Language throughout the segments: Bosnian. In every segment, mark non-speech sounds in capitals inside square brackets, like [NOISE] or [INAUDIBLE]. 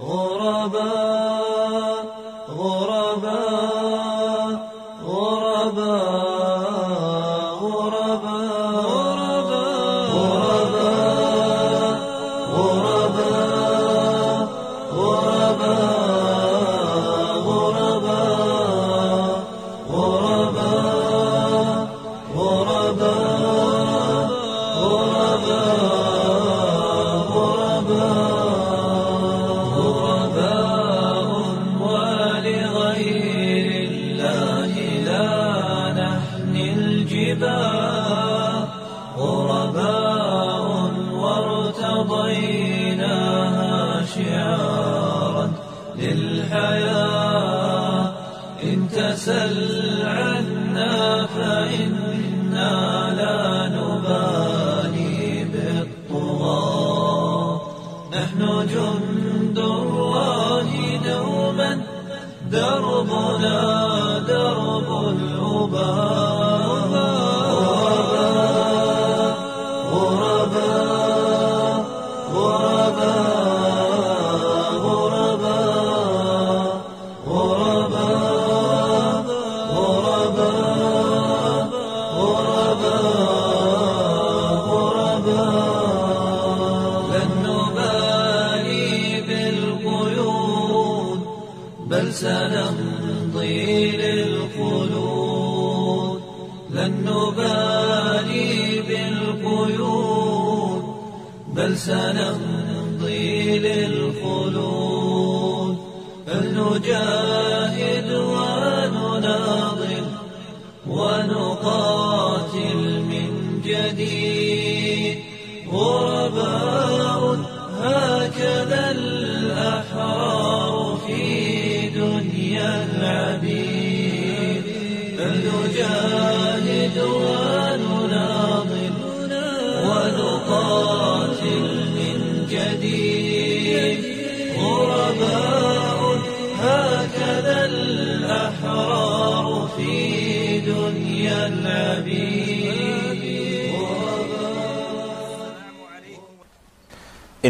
غرباء غرباء. الرجال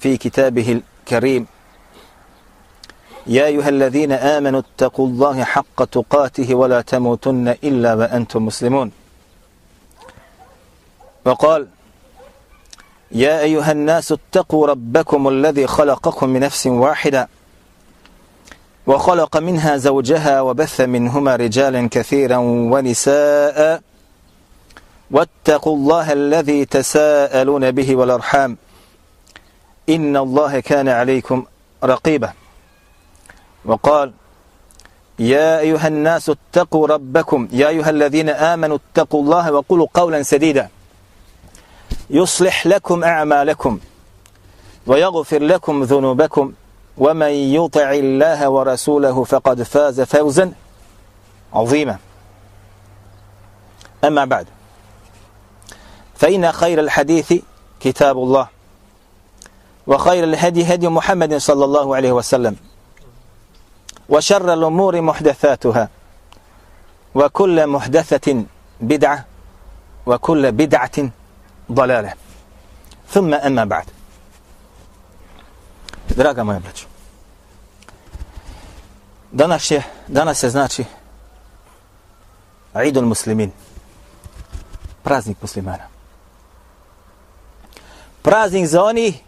في كتابه الكريم. يا أيها الذين آمنوا اتقوا الله حق تقاته ولا تموتن إلا وأنتم مسلمون. وقال يا أيها الناس اتقوا ربكم الذي خلقكم من نفس واحدة وخلق منها زوجها وبث منهما رجالا كثيرا ونساء واتقوا الله الذي تساءلون به والأرحام. إن الله كان عليكم رقيبا. وقال يا أيها الناس اتقوا ربكم. يا أيها الذين آمنوا اتقوا الله وقولوا قولا سديدا. يصلح لكم أعمالكم ويغفر لكم ذنوبكم. ومن يطع الله ورسوله فقد فاز فوزا عظيما. أما بعد فإن خير الحديث كتاب الله. وخير الهدي هدي محمد صلى الله عليه وسلم. وشر الأمور محدثاتها. وكل محدثة بدعة وكل بدعة ضلالة. ثم أما بعد. Draga moja braćo, danas je, danas se znači Idul muslimin, praznik muslimana. Praznik za oni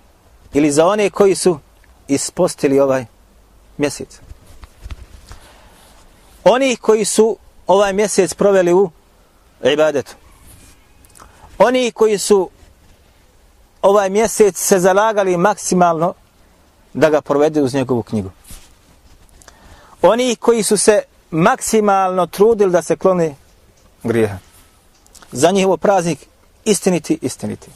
ili za one koji su ispostili ovaj mjesec. Oni koji su ovaj mjesec proveli u ibadetu. Oni koji su ovaj mjesec se zalagali maksimalno da ga provede uz njegovu knjigu. Oni koji su se maksimalno trudili da se klone grijeha. Za njih praznik istiniti, istiniti.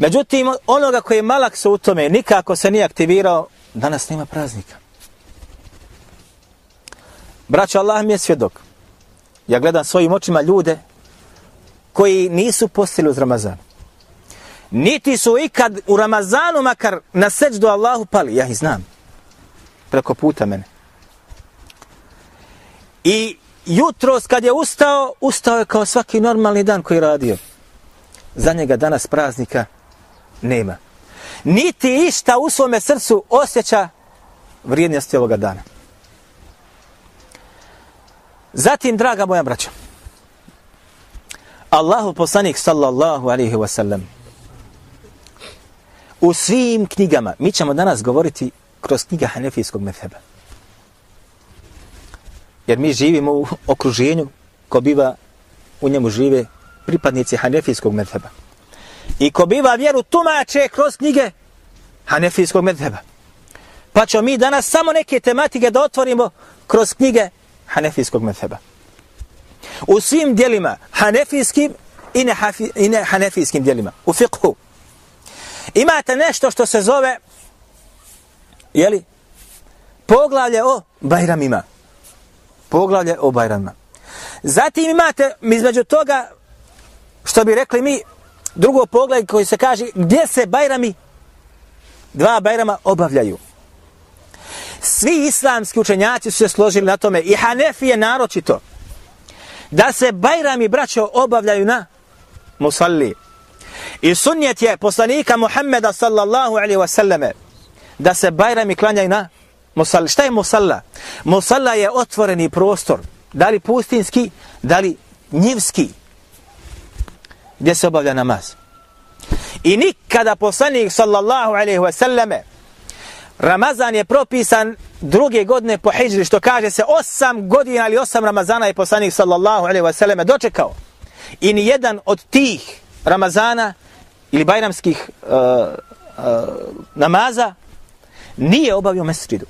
Međutim, onoga koji je malak se u tome, nikako se nije aktivirao, danas nema praznika. Braćo, Allah mi je svjedok. Ja gledam svojim očima ljude koji nisu postili uz Ramazan. Niti su ikad u Ramazanu makar na seđdu Allahu pali. Ja ih znam. Preko puta mene. I jutros kad je ustao, ustao je kao svaki normalni dan koji radio. Za njega danas praznika nema. Niti išta u svome srcu osjeća vrijednosti ovoga dana. Zatim, draga moja braća, Allahu poslanik sallallahu alaihi wa sallam u svim knjigama, mi ćemo danas govoriti kroz knjiga Hanefijskog metheba. Jer mi živimo u okruženju ko biva u njemu žive pripadnici Hanefijskog metheba. I ko biva vjeru tumače kroz knjige Hanefijskog medheba. Pa ćemo mi danas samo neke tematike da otvorimo kroz knjige Hanefijskog medheba. U svim dijelima, Hanefijskim i ne, i ne Hanefijskim dijelima, u fiqhu, imate nešto što se zove, jeli, poglavlje o Bajramima. Poglavlje o Bajramima. Zatim imate, između toga, što bi rekli mi, drugo poglavlje koji se kaže gdje se Bajrami, dva Bajrama obavljaju. Svi islamski učenjaci su se složili na tome, i Hanefije naročito, da se Bajrami, braćo, obavljaju na musalli. I sunnet je poslanika Muhammeda sallallahu alaihi wasallame da se Bajrami klanjaju na musalli. Šta je musalla? Musalla je otvoreni prostor, da li pustinski, da li njivski, gdje se obavlja namaz. I nikada poslanik sallallahu alaihi wa sallame, Ramazan je propisan druge godine po hijri, što kaže se osam godina ili osam Ramazana je poslanik sallallahu alaihi wa sallam dočekao. I ni jedan od tih Ramazana ili bajramskih uh, uh, namaza nije obavio mesridu.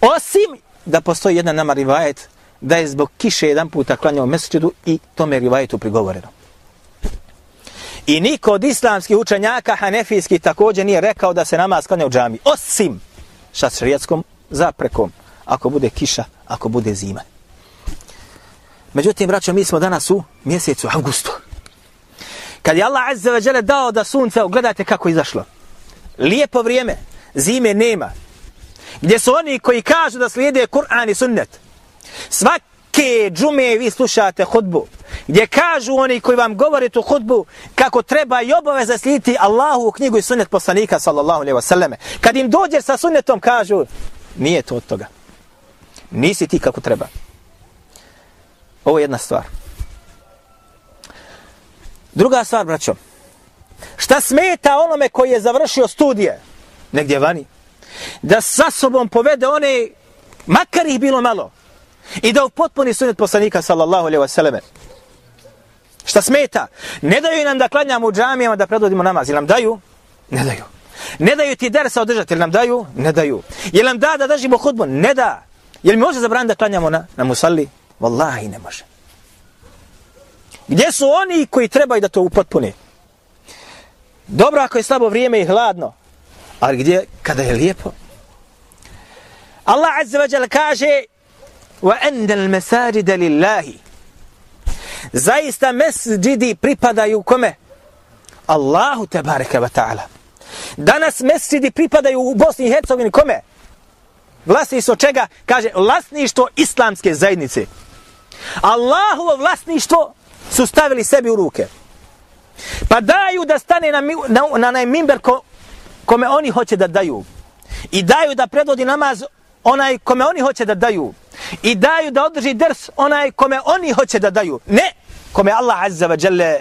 Osim da postoji jedan nama rivajet da je zbog kiše jedan puta klanjao mesridu i tome rivajetu prigovoreno. I niko od islamskih učenjaka hanefijskih također nije rekao da se namaz klanja u džami. Osim sa šrijatskom zaprekom. Ako bude kiša, ako bude zima. Međutim, braćo, mi smo danas u mjesecu augustu. Kad je Allah Azza wa Jale dao da sunce, gledajte kako izašlo. Lijepo vrijeme, zime nema. Gdje su oni koji kažu da slijede Kur'an i sunnet. Svake džume vi slušate hudbu gdje kažu oni koji vam govore tu hudbu kako treba i obaveza slijediti Allahu u knjigu i sunnet poslanika sallallahu alaihi wasallame. Kad im dođe sa sunnetom kažu nije to od toga. Nisi ti kako treba. Ovo je jedna stvar. Druga stvar, braćo. Šta smeta onome koji je završio studije negdje vani? Da sa sobom povede one, makar ih bilo malo, i da u sunet sunnet poslanika sallallahu alaihi wasallam. Šta smeta? Ne daju nam da klanjamo u džamijama da predvodimo namaz. Ili nam daju? Ne daju. Ne daju ti dersa održati. Ili nam daju? Ne daju. Je nam da da držimo hudbu? Ne da. Je li može zabraniti da klanjamo na, na musalli? Wallahi ne može. Gdje su oni koji trebaju da to upotpuni? Dobro ako je slabo vrijeme i hladno. Ali gdje? Kada je lijepo. Allah Azza wa Jalla kaže وَأَنَّ الْمَسَاجِدَ لِلَّهِ zaista mesđidi pripadaju kome? Allahu te bareke wa ta'ala. Danas mesđidi pripadaju u Bosni i Hercegovini kome? Vlasništvo čega? Kaže, vlasništvo islamske zajednice. Allahovo vlasništvo su stavili sebi u ruke. Pa daju da stane na, na, na najmimber ko, kome oni hoće da daju. I daju da predvodi namaz onaj kome oni hoće da daju. I daju da održi drs onaj kome oni hoće da daju. Ne, kome Allah Azza wa Jalla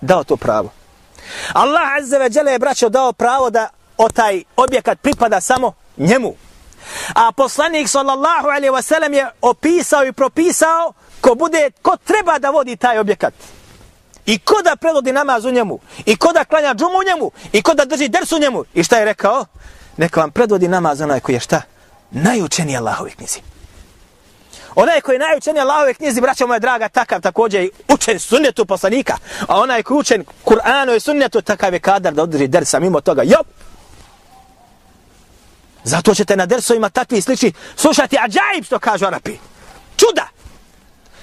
dao to pravo. Allah Azza wa Jalla je braćo dao pravo da o taj objekat pripada samo njemu. A poslanik sallallahu alaihi wa sallam je opisao i propisao ko bude, ko treba da vodi taj objekat. I ko da predvodi namaz u njemu. I ko da klanja džumu u njemu. I ko da drži ders u njemu. I šta je rekao? Neka vam predvodi namaz onaj koji je šta? Najučeniji Allahovi knjizi. Onaj koji je najučeniji Allahove knjizi, braćo moja draga, takav također je učen sunnetu poslanika. A onaj koji je učen Kur'anu i sunnetu, takav je kadar da održi dersa mimo toga. Jop! Zato ćete na dersovima takvi sliči slušati ađaib što kažu Arapi. Čuda!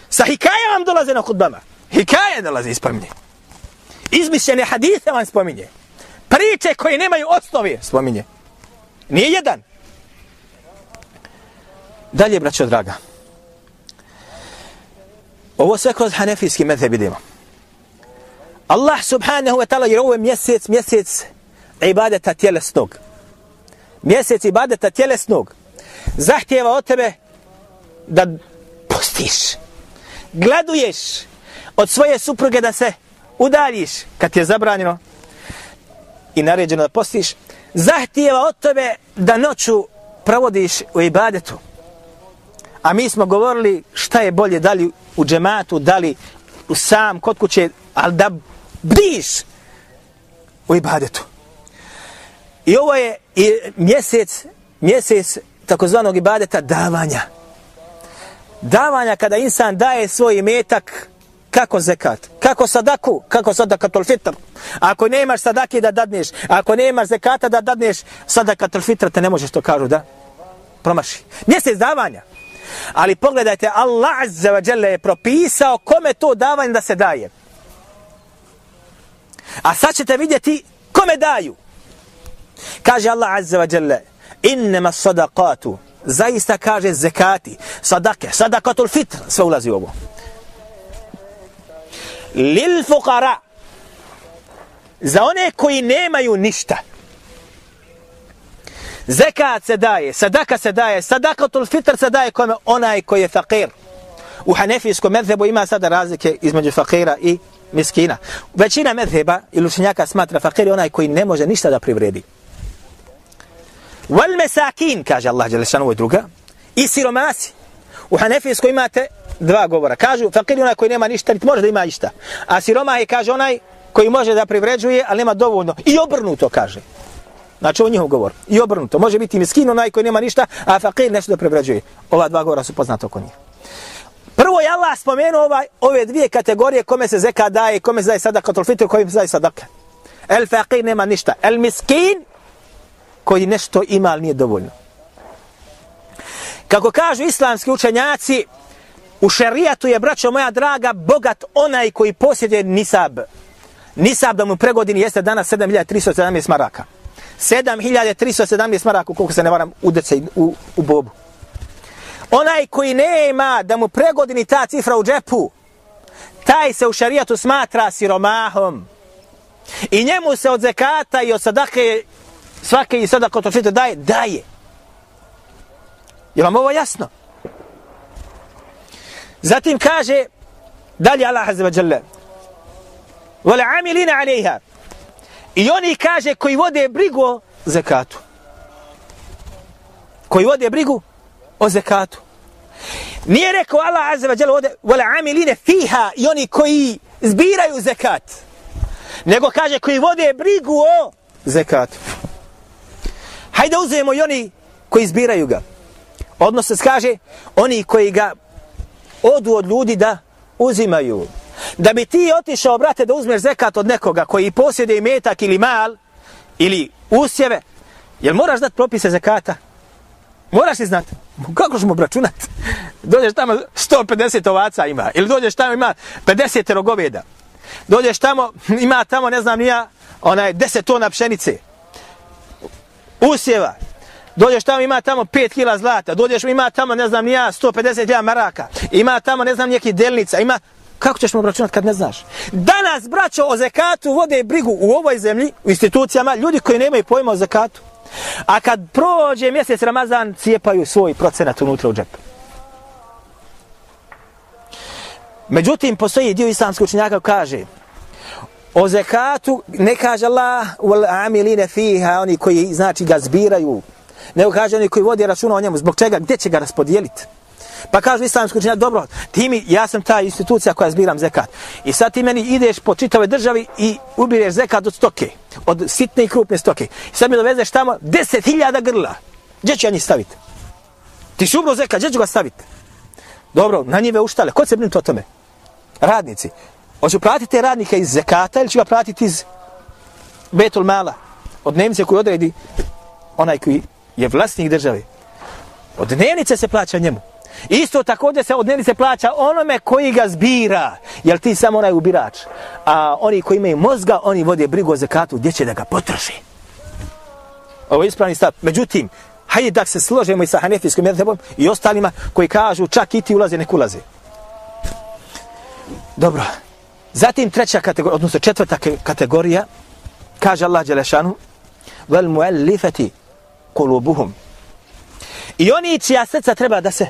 Sa hikaje vam dolaze na hudbama. Hikaje dolaze ispominje. Izmišljene hadise vam spominje. Priče koje nemaju osnovi spominje. Nije jedan. Dalje, braćo draga. Ovo sve kroz hanefijski medheb idemo. Allah subhanahu wa ta'ala, jer ovo je mjesec, mjesec ibadeta tjelesnog. Mjesec ibadeta tjelesnog. Zahtjeva od tebe da postiš. Gladuješ od svoje supruge da se udaljiš kad ti je zabranjeno i naređeno da postiš. Zahtjeva od tebe da noću provodiš u ibadetu. A mi smo govorili šta je bolje, da li u džematu, da li u sam, kod kuće, ali da bdiš u ibadetu. I ovo je i mjesec, mjesec takozvanog ibadeta davanja. Davanja kada insan daje svoj imetak kako zekat, kako sadaku, kako sadakatul fitr. Ako nemaš sadake da dadneš, ako nemaš zekata da dadneš, sadakatul fitr te ne možeš to kažu da promaši. Mjesec davanja. Ali pogledajte, Allah Azza wa Jalla je propisao kome to davanje da se daje. A sad ćete vidjeti kome daju. Kaže Allah Azza wa Jalla, innama sadaqatu, zaista kaže zekati, sadake, sadakatul fitr, sve ulazi u ovo. Lil fuqara, za one koji nemaju ništa, Zekat se daje, sadaka se daje, sadakatul fitr se daje kome onaj koji je fakir. U hanefijskom medhebu ima sada razlike između fakira i miskina. Većina medheba ili učenjaka smatra fakir onaj koji ne može ništa da privredi. Wal mesakin, kaže Allah Đelešanu, i druga, i siromasi. U hanefijskom imate dva govora. Kažu, fakir onaj koji nema ništa, niti može da ima ništa. A siroma je, kaže, onaj koji može da privređuje, ali nema dovoljno. I obrnuto, kaže. Znači ovo njihov govor. I obrnuto. Može biti miskin onaj koji nema ništa, a fakir nešto da prebrađuje. Ova dva govora su poznata oko njih. Prvo je Allah spomenuo ovaj, ove dvije kategorije kome se zeka daje, kome se daje sadaka od fitr, kome se daje sadaka. El fakir nema ništa. El miskin koji nešto ima, ali nije dovoljno. Kako kažu islamski učenjaci, u šerijatu je, braćo moja draga, bogat onaj koji posjeduje nisab. Nisab da mu pregodini jeste danas 7317 maraka. 7317 maraka, koliko se ne varam, udece u, u bobu. Onaj koji nema da mu pregodini ta cifra u džepu, taj se u šarijatu smatra siromahom. I njemu se od zekata i od sadake, svake i sadaka to čite daje, daje. Je vam ovo jasno? Zatim kaže, dalje Allah azza wa jalla, Vole I oni kaže koji vode brigu o zekatu. Koji vode brigu o zekatu. Nije rekao Allah azza wa jalla vode wala amiline fiha i oni koji zbiraju zekat. Nego kaže koji vode brigu o zekatu. Hajde uzmemo i oni koji zbiraju ga. Odnosno se kaže oni koji ga odu od ljudi da uzimaju. Da bi ti otišao, brate, da uzmeš zekat od nekoga koji posjede metak ili mal, ili usjeve, jel moraš dati propise zekata? Moraš li znati? Kako ćemo obračunat? Dođeš tamo 150 ovaca ima, ili dođeš tamo ima 50 rogoveda. Dođeš tamo, ima tamo, ne znam, nija, onaj 10 tona pšenice. Usjeva. Dođeš tamo, ima tamo 5 kila zlata. Dođeš, ima tamo, ne znam, nija 150 kila maraka. Ima tamo, ne znam, neki delnica. Ima Kako ćeš mu obračunati kad ne znaš? Danas, braćo, o zekatu vode brigu u ovoj zemlji, u institucijama, ljudi koji nemaju pojma o zekatu. A kad prođe mjesec Ramazan, cijepaju svoj procenat unutra u džep. Međutim, postoji dio islamskog učenjaka kaže, o zekatu ne kaže Allah, wal amiline fiha, oni koji znači ga zbiraju, nego kaže oni koji vodi računa o njemu, zbog čega, gdje će ga raspodijeliti? Pa kažu islamski učenjaci, dobro, ti mi, ja sam ta institucija koja zbiram zekat. I sad ti meni ideš po čitavoj državi i ubireš zekat od stoke, od sitne i krupne stoke. I sad mi dovezeš tamo deset hiljada grla. Gdje ću ja njih staviti? Ti šubro zekat, gdje ću ga staviti? Dobro, na njive uštale. Ko se brinuti o tome? Radnici. Hoću platiti te radnike iz zekata ili ću ga platiti iz betul mala? Od Nemce koji odredi onaj koji je vlasnik države. Od dnevnice se plaća njemu. Isto također se od dnevnice plaća onome koji ga zbira. Jel ti samo onaj ubirač. A oni koji imaju mozga, oni vode brigu o zekatu gdje će da ga potroši. Ovo je ispravni stav. Međutim, hajde da se složemo i sa hanefijskom medhebom i ostalima koji kažu čak i ti ulaze, nek ulaze. Dobro. Zatim treća kategorija, odnosno četvrta kategorija, kaže Allah Đelešanu, vel muallifati kulubuhum. I oni čija srca treba da se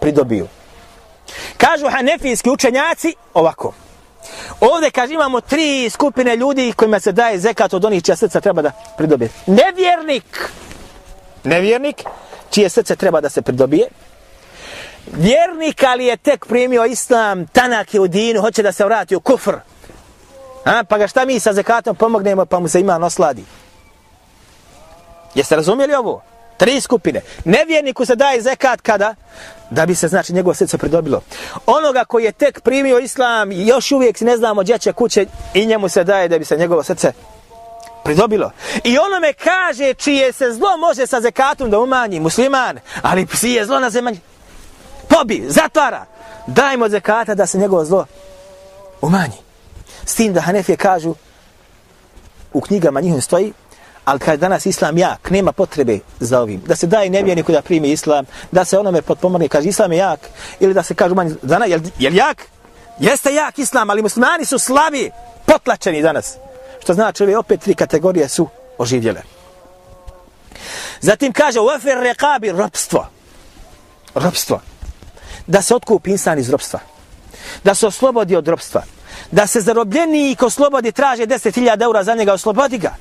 pridobiju. Kažu hanefijski učenjaci ovako. Ovdje kaže imamo tri skupine ljudi kojima se daje zekat od onih čija srca treba da pridobije. Nevjernik. Nevjernik čije srce treba da se pridobije. Vjernik ali je tek primio islam, tanak je u dinu, hoće da se vrati u kufr. A, pa ga šta mi sa zekatom pomognemo pa mu se ima nosladi. Jeste razumjeli ovo? Tri skupine. Nevjerniku se daje zekat kada? Da bi se, znači, njegovo srce pridobilo. Onoga koji je tek primio islam i još uvijek ne znamo gdje će kuće i njemu se daje da bi se njegovo srce pridobilo. I onome kaže čije se zlo može sa zekatom da umanji musliman, ali psi je zlo na zemlji. Pobi, zatvara. Dajmo zekata da se njegovo zlo umanji. S tim da Hanefije kažu u knjigama njihom stoji ali kad danas islam jak, nema potrebe za ovim. Da se daje nevjerniku da primi islam, da se onome potpomogne, kaže islam je jak, ili da se kaže manj, dana, jel, jel jak? Jeste jak islam, ali muslimani su slabi, potlačeni danas. Što znači, ove opet tri kategorije su oživjele. Zatim kaže, uafir rekabi, ropstvo. Ropstvo. Da se otkupi insan iz ropstva. Da se oslobodi od ropstva. Da se zarobljeni ko slobodi traže 10.000 eura za njega, oslobodi ga.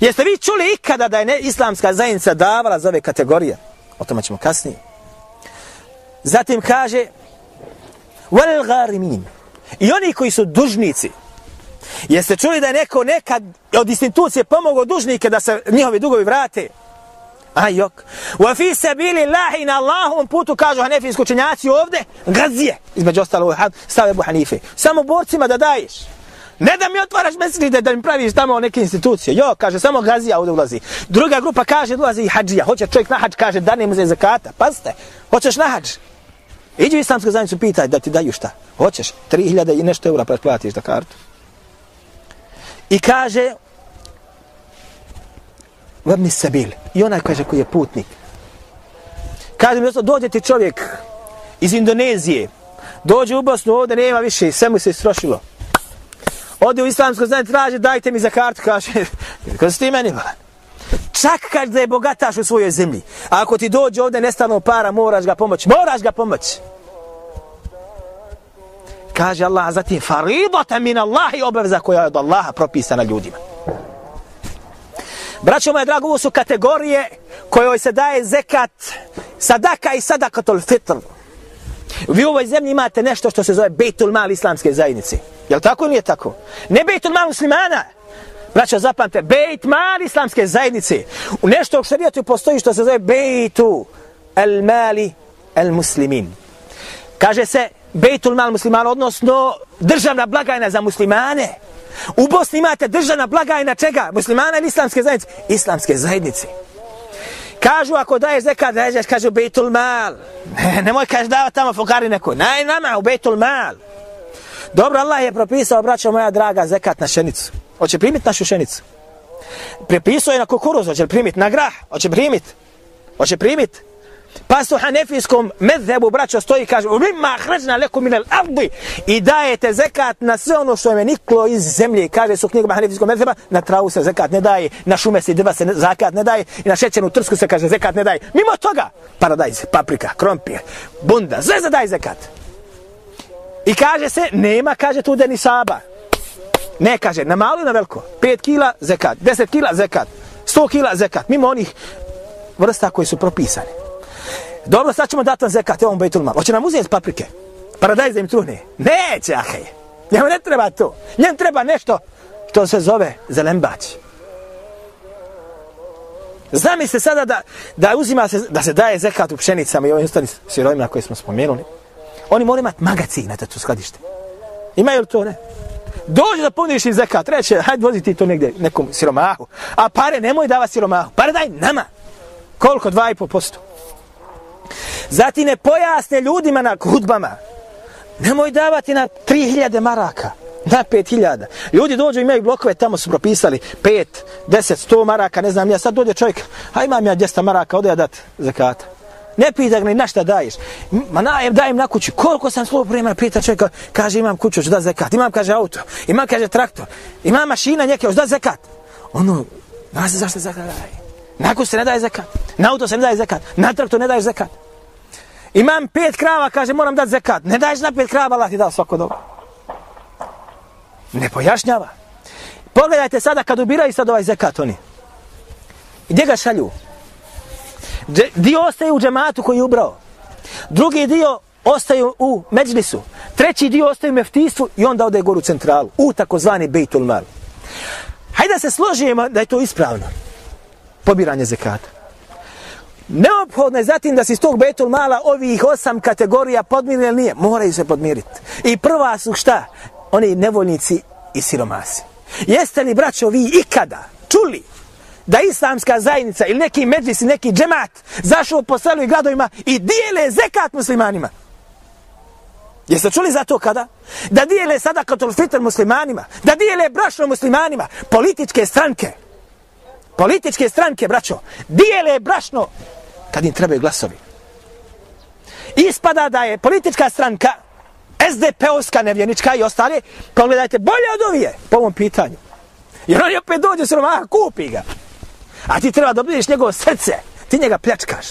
Jeste vi čuli ikada da je ne islamska zajednica davala za ove kategorije? O tome ćemo kasnije. Zatim kaže Wal garimin. I oni koji su dužnici. Jeste čuli da je neko nekad od institucije pomogao dužnike da se njihovi dugovi vrate? Ajok. jok. Wa fi sabili Allahi na Allahovom putu, kažu hanefijski učenjaci ovde, gazije. Između ostalo, ovaj stave Ebu Hanife. Samo borcima da daješ. Ne da mi otvaraš mesride da mi praviš tamo neke institucije. Jo, kaže, samo gazija ovdje ulazi. Druga grupa kaže, ulazi i hađija. Hoće čovjek na hađ, kaže, da ne za zakata. Pazite, hoćeš na hađ. Iđi u islamsku zajednicu, pitaj da ti daju šta. Hoćeš, 3000 i nešto eura platiš da kartu. I kaže, vrni se bil. I onaj kaže koji je putnik. Kaže mi, dođe ti čovjek iz Indonezije. Dođe u Bosnu, ovdje nema više, sve mu se istrošilo. Ode u islamsko znanje, traže, dajte mi za kartu, kaže, [LAUGHS] ko si ti meni, ba? Čak kad da je bogataš u svojoj zemlji. A ako ti dođe ovdje nestano para, moraš ga pomoći. Moraš ga pomoći. Kaže Allah, a zatim, faridota min Allahi obaveza koja je od Allaha propisana ljudima. Braćo moje drago, ovo su kategorije kojoj se daje zekat, sadaka i sadakatul fitr. Vi u ovoj zemlji imate nešto što se zove Bejtul Mal islamske zajednice. Je li tako ili nije tako? Ne Bejtul Mal muslimana. Braća, zapamte, Bejt Mal islamske zajednice. U nešto u šarijatu postoji što se zove Bejtu El Mali El Muslimin. Kaže se Bejtul Mal muslimana, odnosno državna blagajna za muslimane. U Bosni imate državna blagajna čega? Muslimana ili islamske zajednice? Islamske zajednice. Kažu ako daješ zekat, daješ, kažu Bejtul Mal. Ne, [LAUGHS] nemoj kaži davati tamo fukari neko. Naj nama u Bejtul Mal. Dobro, Allah je propisao, braćo moja draga, zekat na šenicu. Hoće primiti našu šenicu. Prepisao je na kukuruz, hoće primiti na grah, hoće primiti. Hoće primiti. Pa su hanefijskom medhebu braćo stoji i kaže Mimma hređna leku minel ardi I dajete zekat na sve ono što je niklo iz zemlje Kaže su knjigama hanefijskom medheba Na travu se zekat ne daje Na šume se drva se zekat ne daje I na šećenu trsku se kaže zekat ne daje Mimo toga Paradajz, paprika, krompir, bunda Sve za daje zekat I kaže se nema kaže tu ni saba Ne kaže na malo i na veliko 5 kila zekat 10 kila zekat 100 kila zekat Mimo onih vrsta koji su propisane. Dobro, sad ćemo dati zekat, evo bejtul mal. Hoće nam uzeti paprike? Paradajz da im truhne? Neće, ahe. Njemu ne treba to. Njemu treba nešto što se zove zelembać. Zamisli sada da, da uzima se, da se daje zekat u pšenicama i ovim ostalim sirovima koje smo spomenuli. Oni moraju imati magacine da tu skladište. Imaju li to, ne? Dođe da puniš im zekat, reće, hajde vozi ti to negdje nekom siromahu. A pare nemoj dava siromahu, pare daj nama. Koliko? 2,5%. Zati ne pojasne ljudima na hudbama. Nemoj davati na 3000 maraka. Na 5000. Ljudi dođu imaju blokove, tamo su propisali 5, 10, 100 maraka, ne znam ja. Sad dođe čovjek, a imam ja 200 maraka, ode ja dat zakata. Ne pita ga ni na šta daješ. Ma na, dajem na kuću. Koliko sam slovo vremena pita čovjeka, kaže imam kuću, hoću da zekat. Imam, kaže, auto. Imam, kaže, traktor. Imam mašina neke, hoću da zekat. Ono, zna se zašto zekat daje. Na kuću se ne daje zekat. Na auto se ne daje zekat. Na traktor ne daješ zekat. Imam pet krava, kaže, moram dati zekat. Ne daješ na pet krava, Allah ti da svako dobro. Ne pojašnjava. Pogledajte sada kad ubiraju sad ovaj zekat oni. Gdje ga šalju? Dio ostaje u džematu koji je ubrao. Drugi dio ostaju u međlisu. Treći dio ostaje u meftistvu i onda ode gore u centralu. U takozvani bejtul mal. Hajde da se složimo da je to ispravno. Pobiranje zekata. Neophodno je zatim da se iz tog betul mala ovih osam kategorija podmiri ili nije. Moraju se podmiriti. I prva su šta? Oni nevoljnici i siromasi. Jeste li, braćo, vi ikada čuli da islamska zajednica ili neki medvis neki džemat zašao po selu i gradovima i dijele zekat muslimanima. Jeste čuli za to kada? Da dijele sada katul fitr muslimanima, da dijele brašno muslimanima, političke stranke, političke stranke, braćo, dijele brašno kad im trebaju glasovi. Ispada da je politička stranka, SDP-ovska nevjenička i ostale, pogledajte, bolje od ovije po ovom pitanju. Jer oni opet dođe s romaha, kupi ga. A ti treba da obližiš njegovo srce. Ti njega pljačkaš.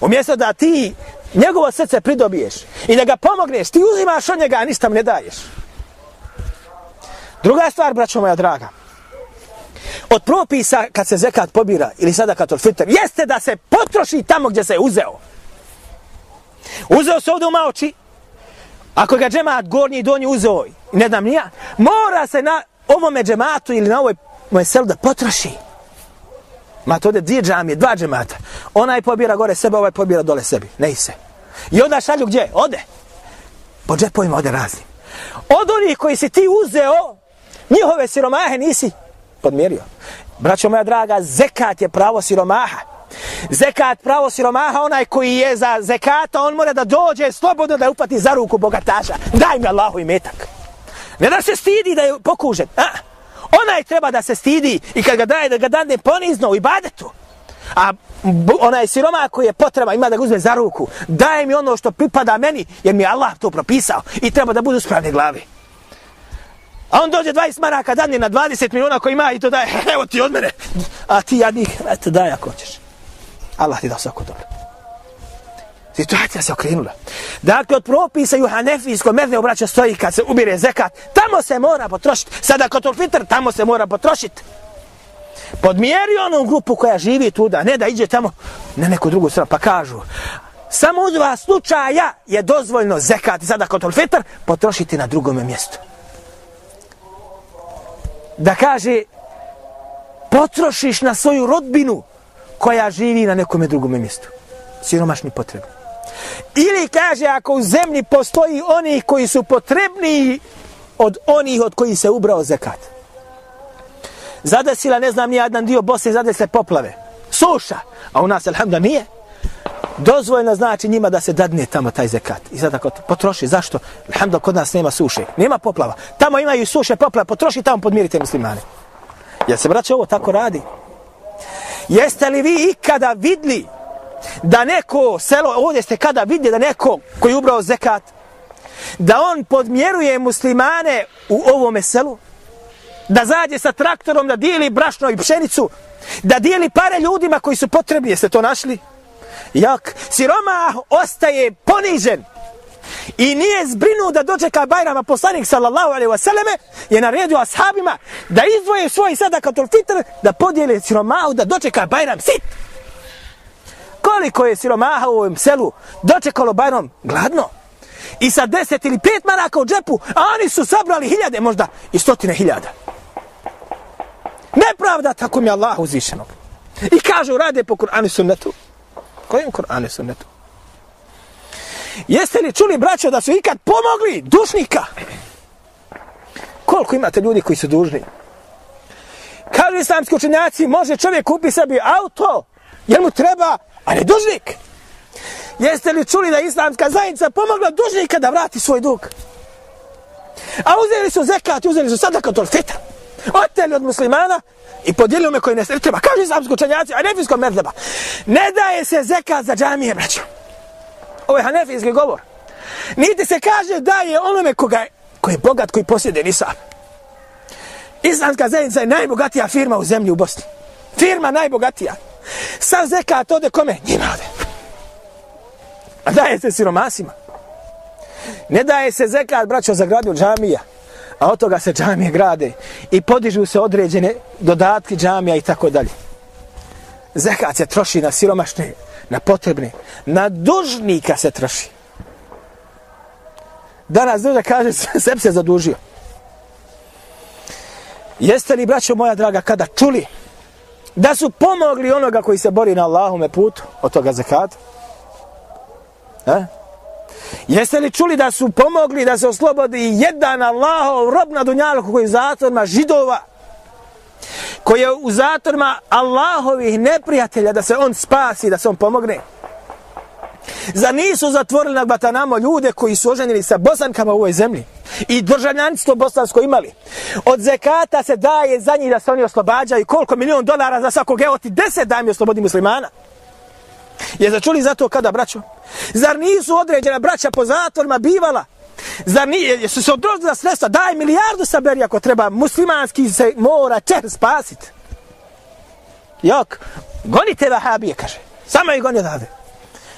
Umjesto da ti njegovo srce pridobiješ i da ga pomogneš, ti uzimaš od njega, a ništa mu ne daješ. Druga stvar, braćo moja draga. Od propisa kad se zekat pobira ili sada kad fitr, jeste da se potroši tamo gdje se je uzeo. Uzeo se ovdje u maoči, ako ga džemat gornji i donji uzeo, ne znam nija, mora se na ovome džematu ili na ovoj moj selu da potroši. Ma to dvije džamije, dva džemata. Onaj pobira gore sebe, ovaj pobira dole sebi. Ne se. I onda šalju gdje? Ode. Po džepovima ode razni. Od onih koji si ti uzeo, njihove siromahe nisi podmirio. Braćo moja draga, zekat je pravo siromaha. Zekat pravo siromaha, onaj koji je za zekata, on mora da dođe slobodno da upati za ruku bogataša. Daj mi Allahu i metak. Ne da se stidi da je pokužen. A? Onaj treba da se stidi i kad ga daje da ga dane ponizno u ibadetu. A onaj siroma koji je potreba ima da ga uzme za ruku. Daje mi ono što pripada meni jer mi je Allah to propisao i treba da budu spravne glavi. A on dođe 20 maraka dani na 20 miliona koji ima i to daje, [LAUGHS] evo ti od mene. A ti jadnik, eto daj ako hoćeš. Allah ti da svako dobro. Situacija se okrenula. Dakle, od propisa u Hanefijskom medne obraća stoji kad se ubire zekat, tamo se mora potrošiti. Sada kod fitr, tamo se mora potrošiti. Podmjeri onu grupu koja živi tuda, ne da iđe tamo na neku drugu stranu, pa kažu, samo u dva slučaja je dozvoljno zekat i sada kod fitr potrošiti na drugom mjestu. Da kaže, potrošiš na svoju rodbinu koja živi na nekom drugom mjestu. Siromašni potrebni. Ili kaže ako u zemlji postoji oni koji su potrebni od onih od koji se ubrao zekat. Zadesila, ne znam, nijedan dio Bosne zadesile poplave. Suša. A u nas, alhamda, nije. Dozvojeno znači njima da se dadne tamo taj zekat. I sad ako potroši, zašto? Alhamda, kod nas nema suše. Nema poplava. Tamo imaju suše, poplave. Potroši tamo, podmirite muslimane. Jel se, braće, ovo tako radi? Jeste li vi ikada vidli da neko selo, ovdje ste kada vidjeli da neko koji ubrao zekat, da on podmjeruje muslimane u ovome selu, da zađe sa traktorom, da dijeli brašno i pšenicu, da dijeli pare ljudima koji su potrebni, jeste to našli? Jak, siroma ostaje ponižen. I nije zbrinuo da dočeka Bajrama poslanik sallallahu alaihi wasallame je naredio ashabima da izdvoje svoj sadakatul fitr da podijele siromahu da dočeka Bajram sit koliko je siromaha u ovom selu dočekalo Bajrom gladno. I sa deset ili pet maraka u džepu, a oni su sabrali hiljade, možda i stotine hiljada. Nepravda tako mi Allah uzvišenog. I kažu, rade po Kur'anu sunnetu. Kojim Kur'anu sunnetu? Jeste li čuli, braćo, da su ikad pomogli dušnika? Koliko imate ljudi koji su dužni? Kažu islamski učenjaci, može čovjek kupi sebi auto, jer mu treba, a ne dužnik. Jeste li čuli da islamska zajednica pomogla dužnika da vrati svoj dug? A uzeli su zekat, uzeli su sadakat od fita. Oteli od muslimana i podijelili me koji ne treba. Kažu islamsko učenjaci, a nefijsko medleba. Ne daje se zekat za džamije, braćo. Ovo je hanefijski govor. Niti se kaže da je onome koga je, koji je bogat, koji posjede nisam. Islamska zajednica je najbogatija firma u zemlji u Bosni. Firma najbogatija. Sav zekat ode kome? Njima ode. A daje se siromasima. Ne daje se zekat, braćo, za gradu džamija. A od toga se džamije grade. I podižu se određene dodatke džamija i tako dalje. Zekat se troši na siromašne, na potrebne. Na dužnika se troši. Danas duža kaže, [LAUGHS] sebe se zadužio. Jeste li, braćo moja draga, kada čuli da su pomogli onoga koji se bori na Allahume putu od toga zakata? E? Jeste li čuli da su pomogli da se oslobodi jedan Allahov rob na dunjalku koji je u zatvorima židova? Koji je u zatvorima Allahovih neprijatelja da se on spasi, da se on pomogne? Za nisu zatvorili na Gvatanamo ljude koji su oženili sa bosankama u ovoj zemlji? i državljanstvo bosansko imali. Od zekata se daje za njih da se oni oslobađaju koliko milion dolara za svakog, evo ti deset daj mi oslobodi muslimana. Je začuli za to kada, braćo? Zar nisu određena braća po zatvorima bivala? Zar nije, jesu se odrozila sredstva? Daj milijardu saberi ako treba, muslimanski se mora čer spasit. Jok, gonite vahabije, kaže. Samo ih goni odavde.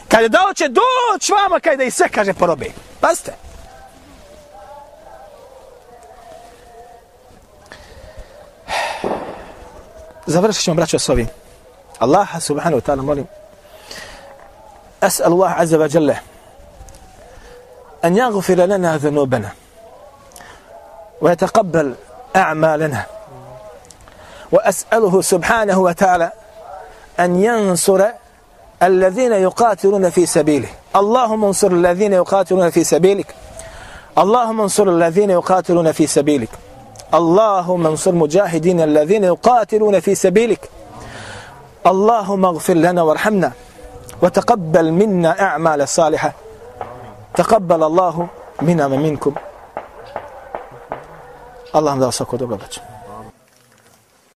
Kaže da hoće doći vama, kaže da i sve, kaže, porobe. Pazite. završit ćemo braćo s ovim. Allaha subhanahu wa ta'ala molim. أسأل الله عز وجل أن يغفر لنا ذنوبنا ويتقبل أعمالنا وأسأله سبحانه وتعالى أن ينصر الذين يقاتلون في سبيله. اللهم انصر الذين يقاتلون في سبيلك. اللهم انصر الذين يقاتلون في سبيلك. اللهم انصر مجاهدين الذين يقاتلون في سبيلك. اللهم اغفر لنا وارحمنا. وتقبل منا أعمال صالحة تقبل الله منا ومنكم. اللهم لا سكو